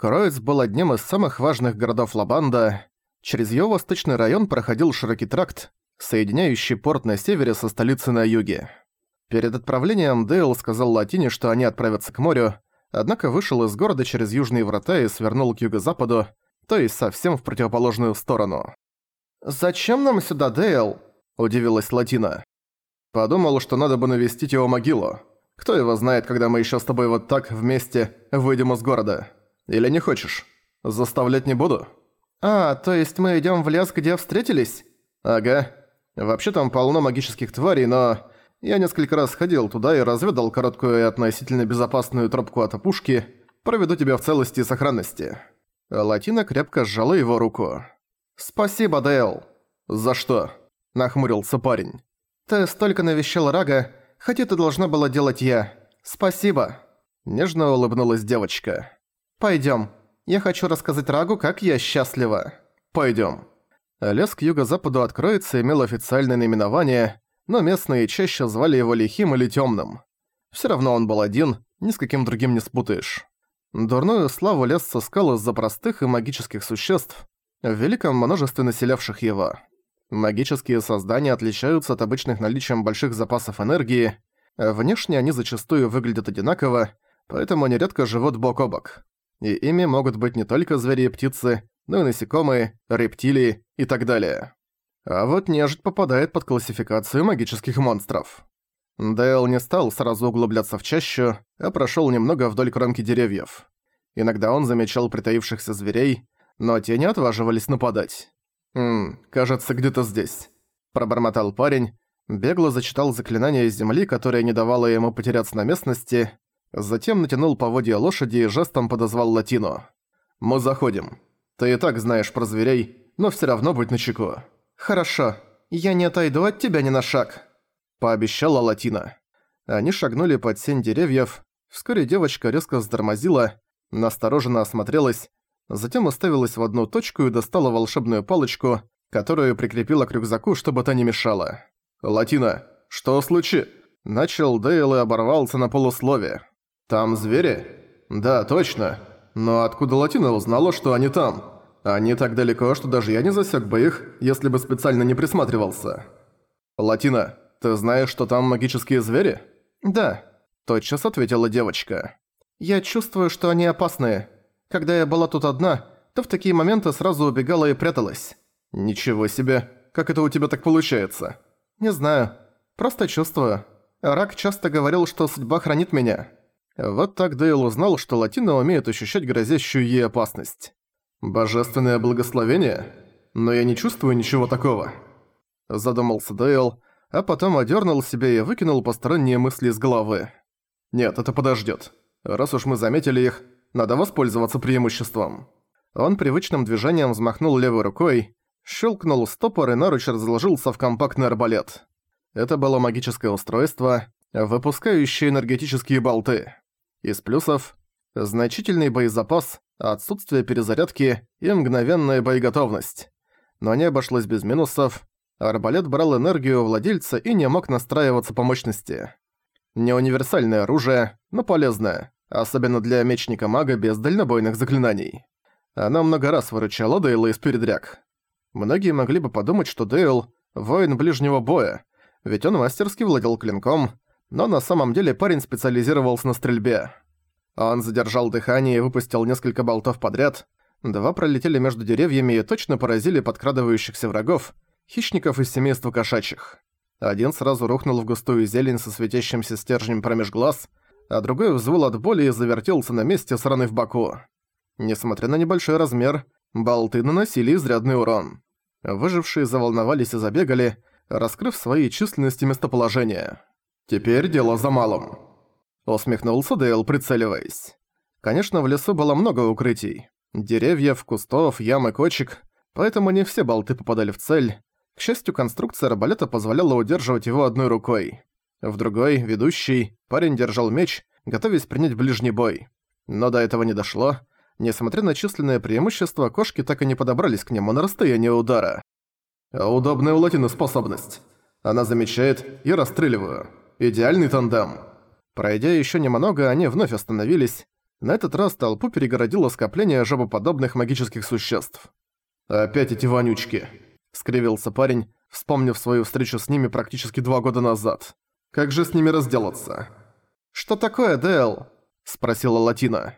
Кроиц был одним из самых важных городов Лабанда. Через его восточный район проходил широкий тракт, соединяющий порт на севере со столицей на юге. Перед отправлением Дейл сказал Латине, что они отправятся к морю, однако вышел из города через южные врата и свернул к юго-западу, то есть совсем в противоположную сторону. «Зачем нам сюда, Дейл?» – удивилась Латина. «Подумал, что надо бы навестить его могилу. Кто его знает, когда мы еще с тобой вот так вместе выйдем из города?» Или не хочешь? Заставлять не буду». «А, то есть мы идём в лес, где встретились?» «Ага. Вообще там полно магических тварей, но... Я несколько раз ходил туда и разведал короткую и относительно безопасную тропку от опушки. Проведу тебя в целости и сохранности». Латина крепко сжала его руку. «Спасибо, Дейл». «За что?» – нахмурился парень. «Ты столько навещал Рага, хотя это должна была делать я. Спасибо». Нежно улыбнулась девочка. Пойдём. Я хочу рассказать Рагу, как я счастлива. Пойдём. Лес к юго-западу откроется имел официальное наименование, но местные чаще звали его Лихим или Тёмным. Всё равно он был один, ни с каким другим не спутаешь. Дурную славу лес соскал из-за простых и магических существ, в великом множестве населявших его. Магические создания отличаются от обычных наличием больших запасов энергии, внешне они зачастую выглядят одинаково, поэтому они редко живут бок о бок и ими могут быть не только звери и птицы, но и насекомые, рептилии и так далее. А вот нежить попадает под классификацию магических монстров. Дейл не стал сразу углубляться в чащу, а прошёл немного вдоль кромки деревьев. Иногда он замечал притаившихся зверей, но те не отваживались нападать. «Ммм, кажется, где-то здесь», – пробормотал парень, бегло зачитал заклинание из земли, которое не давало ему потеряться на местности, Затем натянул поводья лошади и жестом подозвал Латину. «Мы заходим. Ты и так знаешь про зверей, но всё равно будь начеку». «Хорошо. Я не отойду от тебя ни на шаг», – пообещала Латина. Они шагнули под сень деревьев. Вскоре девочка резко затормозила, настороженно осмотрелась, затем оставилась в одну точку и достала волшебную палочку, которую прикрепила к рюкзаку, чтобы та не мешала. «Латина, что случилось?» Начал Дейл и оборвался на полуслове. «Там звери?» «Да, точно. Но откуда Латина узнала, что они там? Они так далеко, что даже я не засек бы их, если бы специально не присматривался». «Латина, ты знаешь, что там магические звери?» «Да», – тотчас ответила девочка. «Я чувствую, что они опасные. Когда я была тут одна, то в такие моменты сразу убегала и пряталась». «Ничего себе. Как это у тебя так получается?» «Не знаю. Просто чувствую. Рак часто говорил, что судьба хранит меня». Вот так Дейл узнал, что Латина умеет ощущать грозящую ей опасность. «Божественное благословение? Но я не чувствую ничего такого». Задумался Дейл, а потом одернул себя и выкинул посторонние мысли из головы. «Нет, это подождет. Раз уж мы заметили их, надо воспользоваться преимуществом». Он привычным движением взмахнул левой рукой, щелкнул стопор и наруч разложился в компактный арбалет. Это было магическое устройство, выпускающее энергетические болты. Из плюсов – значительный боезапас, отсутствие перезарядки и мгновенная боеготовность. Но не обошлось без минусов. Арбалет брал энергию у владельца и не мог настраиваться по мощности. Не универсальное оружие, но полезное, особенно для мечника-мага без дальнобойных заклинаний. Она много раз выручала Дейла из передряг. Многие могли бы подумать, что Дейл – воин ближнего боя, ведь он мастерски владел клинком, но на самом деле парень специализировался на стрельбе. Он задержал дыхание и выпустил несколько болтов подряд. Два пролетели между деревьями и точно поразили подкрадывающихся врагов, хищников из семейства кошачьих. Один сразу рухнул в густую зелень со светящимся стержнем промеж глаз, а другой взвыл от боли и завертелся на месте с раной в боку. Несмотря на небольшой размер, болты наносили изрядный урон. Выжившие заволновались и забегали, раскрыв свои численности местоположения. «Теперь дело за малым», — усмехнулся Дейл, прицеливаясь. Конечно, в лесу было много укрытий. Деревьев, кустов, ям и кочек, поэтому не все болты попадали в цель. К счастью, конструкция арбалета позволяла удерживать его одной рукой. В другой, ведущий, парень держал меч, готовясь принять ближний бой. Но до этого не дошло. Несмотря на численное преимущество, кошки так и не подобрались к нему на расстояние удара. «Удобная у Латины способность. Она замечает и расстреливаю. Идеальный тандем. Пройдя еще немного, они вновь остановились. На этот раз толпу перегородило скопление жабоподобных магических существ. «Опять эти вонючки!» — скривился парень, вспомнив свою встречу с ними практически два года назад. «Как же с ними разделаться?» «Что такое, Дэл?» — спросила Латина.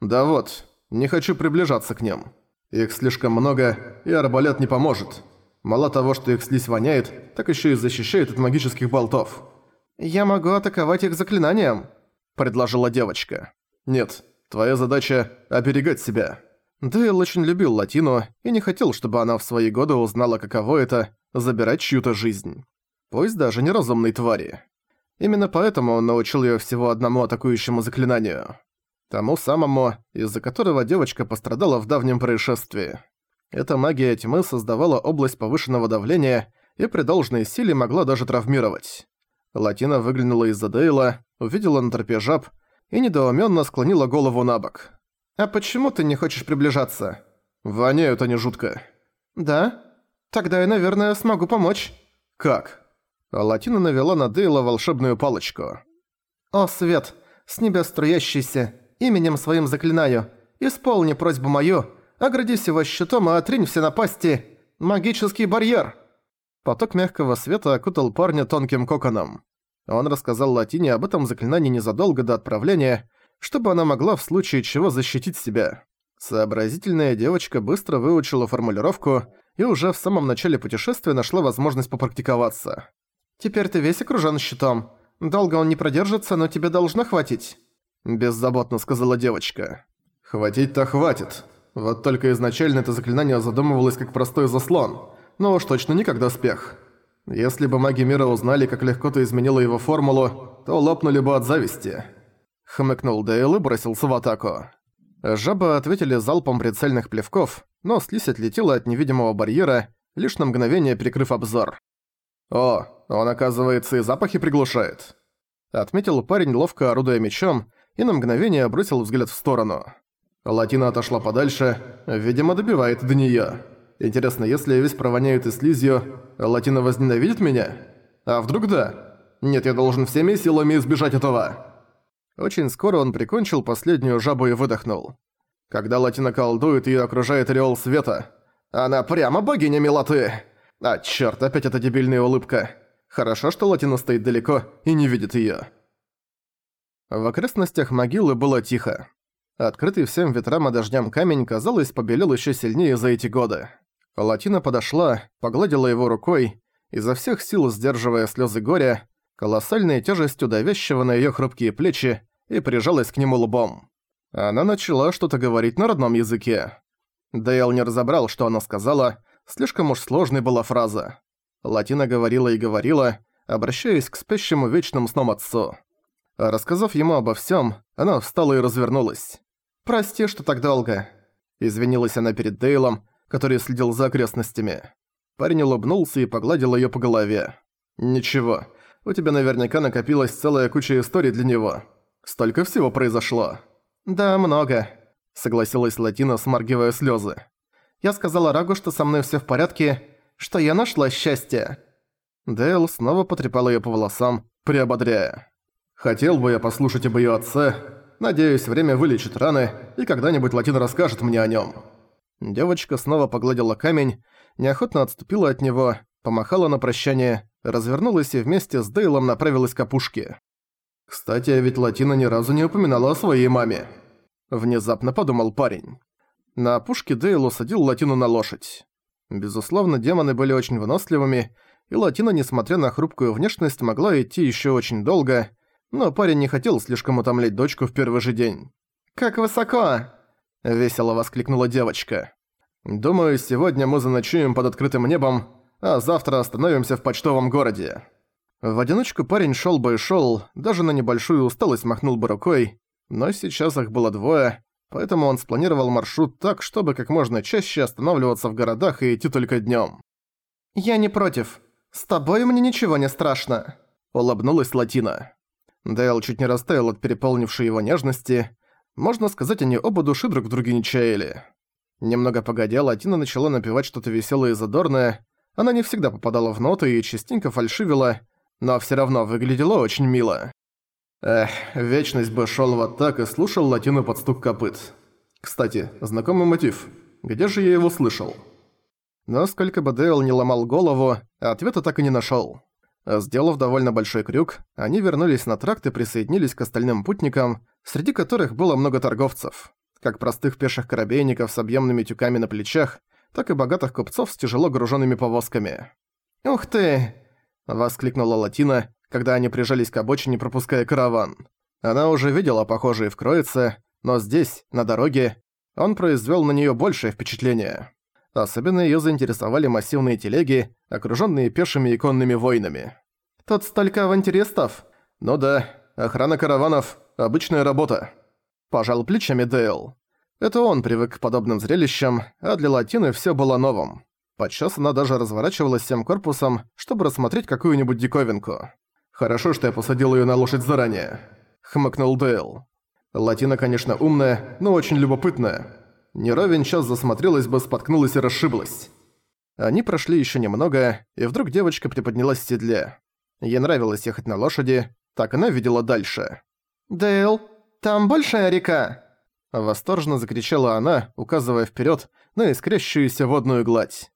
«Да вот, не хочу приближаться к ним. Их слишком много, и арбалет не поможет. Мало того, что их слизь воняет, так еще и защищает от магических болтов». «Я могу атаковать их заклинанием», — предложила девочка. «Нет, твоя задача — оберегать себя». Дейл очень любил Латину и не хотел, чтобы она в свои годы узнала, каково это — забирать чью-то жизнь. Пусть даже неразумной твари. Именно поэтому он научил её всего одному атакующему заклинанию. Тому самому, из-за которого девочка пострадала в давнем происшествии. Эта магия тьмы создавала область повышенного давления и при должной силе могла даже травмировать. Латина выглянула из-за Дейла, увидела на тропе жаб и недоуменно склонила голову на бок. «А почему ты не хочешь приближаться?» «Воняют они жутко». «Да? Тогда я, наверное, смогу помочь». «Как?» Латина навела на Дейла волшебную палочку. «О, Свет, с небес струящийся, именем своим заклинаю, исполни просьбу мою, оградись его щитом и отринь все напасти. Магический барьер!» Поток мягкого света окутал парня тонким коконом. Он рассказал Латине об этом заклинании незадолго до отправления, чтобы она могла в случае чего защитить себя. Сообразительная девочка быстро выучила формулировку и уже в самом начале путешествия нашла возможность попрактиковаться. «Теперь ты весь окружен щитом. Долго он не продержится, но тебе должно хватить», – беззаботно сказала девочка. «Хватить-то хватит. Вот только изначально это заклинание задумывалось как простой заслон, но уж точно не как доспех. Если бы маги мира узнали, как легко ты изменила его формулу, то лопнули бы от зависти». Хмыкнул Дейл и бросился в атаку. Жабы ответили залпом прицельных плевков, но слизь отлетела от невидимого барьера, лишь на мгновение прикрыв обзор. «О, он, оказывается, и запахи приглушает», — отметил парень, ловко орудуя мечом, и на мгновение бросил взгляд в сторону. Латина отошла подальше, видимо, добивает до неё. Интересно, если я весь провоняю и слизью, Латина возненавидит меня? А вдруг да? Нет, я должен всеми силами избежать этого. Очень скоро он прикончил последнюю жабу и выдохнул. Когда Латина колдует, её окружает ореол света. Она прямо богиня милоты! А чёрт, опять эта дебильная улыбка. Хорошо, что Латина стоит далеко и не видит её. В окрестностях могилы было тихо. Открытый всем ветрам и дождям камень, казалось, побелел ещё сильнее за эти годы. Латина подошла, погладила его рукой, изо всех сил сдерживая слёзы горя, колоссальной тяжестью давящего на её хрупкие плечи, и прижалась к нему лбом. Она начала что-то говорить на родном языке. Дейл не разобрал, что она сказала, слишком уж сложной была фраза. Латина говорила и говорила, обращаясь к спящему вечным сном отцу. Рассказав ему обо всём, она встала и развернулась. «Прости, что так долго», — извинилась она перед Дейлом, который следил за окрестностями. Парень улыбнулся и погладил её по голове. «Ничего, у тебя наверняка накопилась целая куча историй для него. Столько всего произошло». «Да, много», — согласилась Латина, сморгивая слезы. «Я сказала Рагу, что со мной все в порядке, что я нашла счастье». Дейл снова потрепал ее по волосам, приободряя. «Хотел бы я послушать об ее отце. Надеюсь, время вылечит раны, и когда-нибудь Латина расскажет мне о нем. Девочка снова погладила камень, неохотно отступила от него, помахала на прощание, развернулась и вместе с Дейлом направилась к опушке. «Кстати, а ведь Латина ни разу не упоминала о своей маме», – внезапно подумал парень. На опушке Дейл усадил Латину на лошадь. Безусловно, демоны были очень выносливыми, и Латина, несмотря на хрупкую внешность, могла идти еще очень долго, но парень не хотел слишком утомлять дочку в первый же день. «Как высоко!» – весело воскликнула девочка. «Думаю, сегодня мы заночуем под открытым небом, а завтра остановимся в почтовом городе». В одиночку парень шёл бы и шёл, даже на небольшую усталость махнул бы рукой, но сейчас их было двое, поэтому он спланировал маршрут так, чтобы как можно чаще останавливаться в городах и идти только днём. «Я не против. С тобой мне ничего не страшно», — улыбнулась Латина. Дейл чуть не растаял от переполнившей его нежности. Можно сказать, они оба души друг в друге не чаяли. Немного погодя, Латина начала напевать что-то весёлое и задорное. Она не всегда попадала в ноты и частенько фальшивила, но всё равно выглядела очень мило. Эх, вечность бы шел вот так и слушал латину под стук копыт. Кстати, знакомый мотив. Где же я его слышал? Но сколько бы Дейл не ломал голову, ответа так и не нашел. Сделав довольно большой крюк, они вернулись на тракт и присоединились к остальным путникам, среди которых было много торговцев. Как простых пеших корабейников с объемными тюками на плечах, так и богатых купцов с тяжело груженными повозками. «Ух ты!» – воскликнула Латина, когда они прижались к обочине, пропуская караван. Она уже видела похожие в Кроице, но здесь, на дороге, он произвел на нее большее впечатление. Особенно ее заинтересовали массивные телеги, окруженные пешими и конными воинами. «Тут столько авантюристов!» «Ну да, охрана караванов – обычная работа». Пожал плечами Дейл. Это он привык к подобным зрелищам, а для Латины все было новым. Подчас она даже разворачивалась всем корпусом, чтобы рассмотреть какую-нибудь диковинку. «Хорошо, что я посадил ее на лошадь заранее», — хмыкнул Дейл. «Латина, конечно, умная, но очень любопытная. Не ровен час засмотрелась бы, споткнулась и расшиблась». Они прошли еще немного, и вдруг девочка приподнялась в седле. Ей нравилось ехать на лошади, так она видела дальше. «Дейл, там большая река!» Восторженно закричала она, указывая вперед на искрящуюся водную гладь.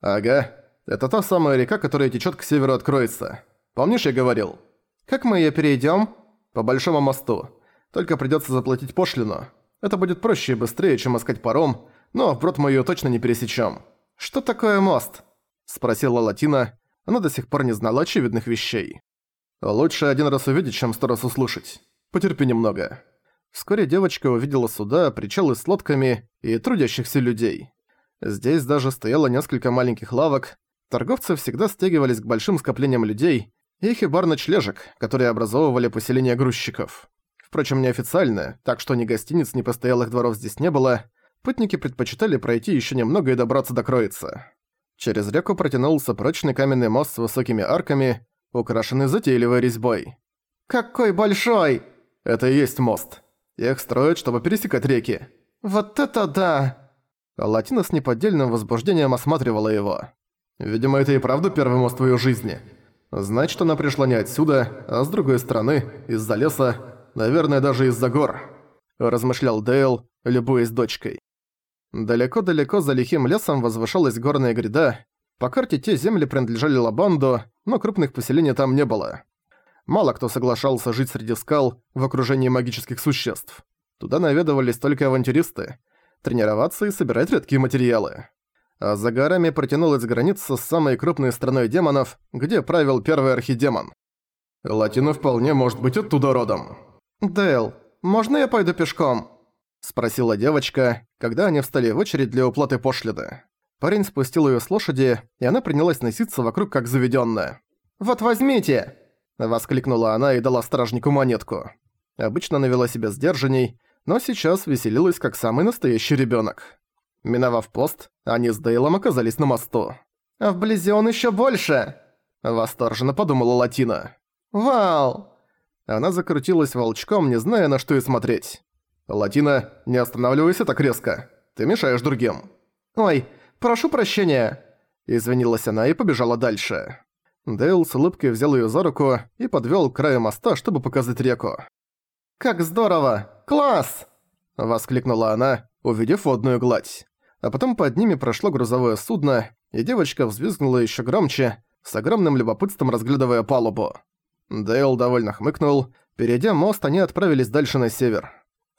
«Ага, это та самая река, которая течет к северу от Кройца. Помнишь, я говорил? Как мы ее перейдем? По большому мосту. Только придется заплатить пошлину. Это будет проще и быстрее, чем искать паром, но вброд мы ее точно не пересечем. Что такое мост? Спросила Латина. Она до сих пор не знала очевидных вещей. Лучше один раз увидеть, чем сто раз услышать. Потерпи немного. Вскоре девочка увидела суда, причалы с лодками и трудящихся людей. Здесь даже стояло несколько маленьких лавок. Торговцы всегда стягивались к большим скоплениям людей, и хибар ночлежек, которые образовывали поселение грузчиков. Впрочем, неофициально, так что ни гостиниц, ни постоялых дворов здесь не было, путники предпочитали пройти еще немного и добраться до Кроица. Через реку протянулся прочный каменный мост с высокими арками, украшенный затейливой резьбой. «Какой большой!» «Это и есть мост. Их строят, чтобы пересекать реки». «Вот это да!» Латина с неподдельным возбуждением осматривала его. «Видимо, это и правда первый мост в её жизни. Значит, она пришла не отсюда, а с другой стороны, из-за леса, наверное, даже из-за гор», – размышлял Дейл, любуясь дочкой. Далеко-далеко за лихим лесом возвышалась горная гряда. По карте те земли принадлежали Лабанду, но крупных поселений там не было. Мало кто соглашался жить среди скал в окружении магических существ. Туда наведывались только авантюристы, тренироваться и собирать редкие материалы а за горами протянулась граница с самой крупной страной демонов, где правил первый архидемон. Латина вполне может быть оттуда родом. «Дэл, можно я пойду пешком?» – спросила девочка, когда они встали в очередь для уплаты пошлины. Парень спустил её с лошади, и она принялась носиться вокруг как заведённая. «Вот возьмите!» – воскликнула она и дала стражнику монетку. Обычно она вела себя сдержанней, но сейчас веселилась как самый настоящий ребёнок. Миновав пост, они с Дейлом оказались на мосту. «А вблизи он ещё больше!» Восторженно подумала Латина. «Вау!» Она закрутилась волчком, не зная, на что и смотреть. «Латина, не останавливайся так резко. Ты мешаешь другим». «Ой, прошу прощения!» Извинилась она и побежала дальше. Дейл с улыбкой взял её за руку и подвёл к краю моста, чтобы показать реку. «Как здорово! Класс!» Воскликнула она, увидев водную гладь а потом под ними прошло грузовое судно, и девочка взвизгнула еще громче, с огромным любопытством разглядывая палубу. Дейл довольно хмыкнул. Перейдя мост, они отправились дальше на север.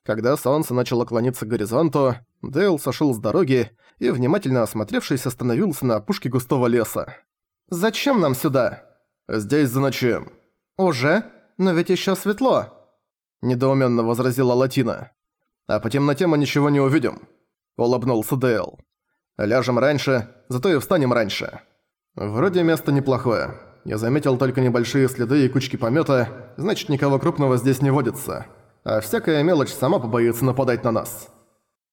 Когда солнце начало клониться к горизонту, Дейл сошел с дороги и, внимательно осмотревшись, остановился на опушке густого леса. «Зачем нам сюда?» «Здесь заночуем». «Уже? Но ведь еще светло!» Недоуменно возразила Латина. «А по темноте мы ничего не увидим. – улыбнулся Дейл. «Ляжем раньше, зато и встанем раньше. Вроде место неплохое. Я заметил только небольшие следы и кучки помета, значит никого крупного здесь не водится. А всякая мелочь сама побоится нападать на нас».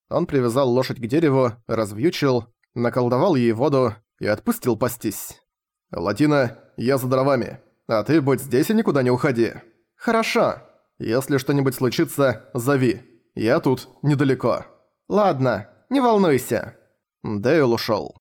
Он привязал лошадь к дереву, развьючил, наколдовал ей воду и отпустил пастись. «Латина, я за дровами, а ты будь здесь и никуда не уходи». «Хорошо. Если что-нибудь случится, зови. Я тут, недалеко». «Ладно, не волнуйся». Дейл ушёл.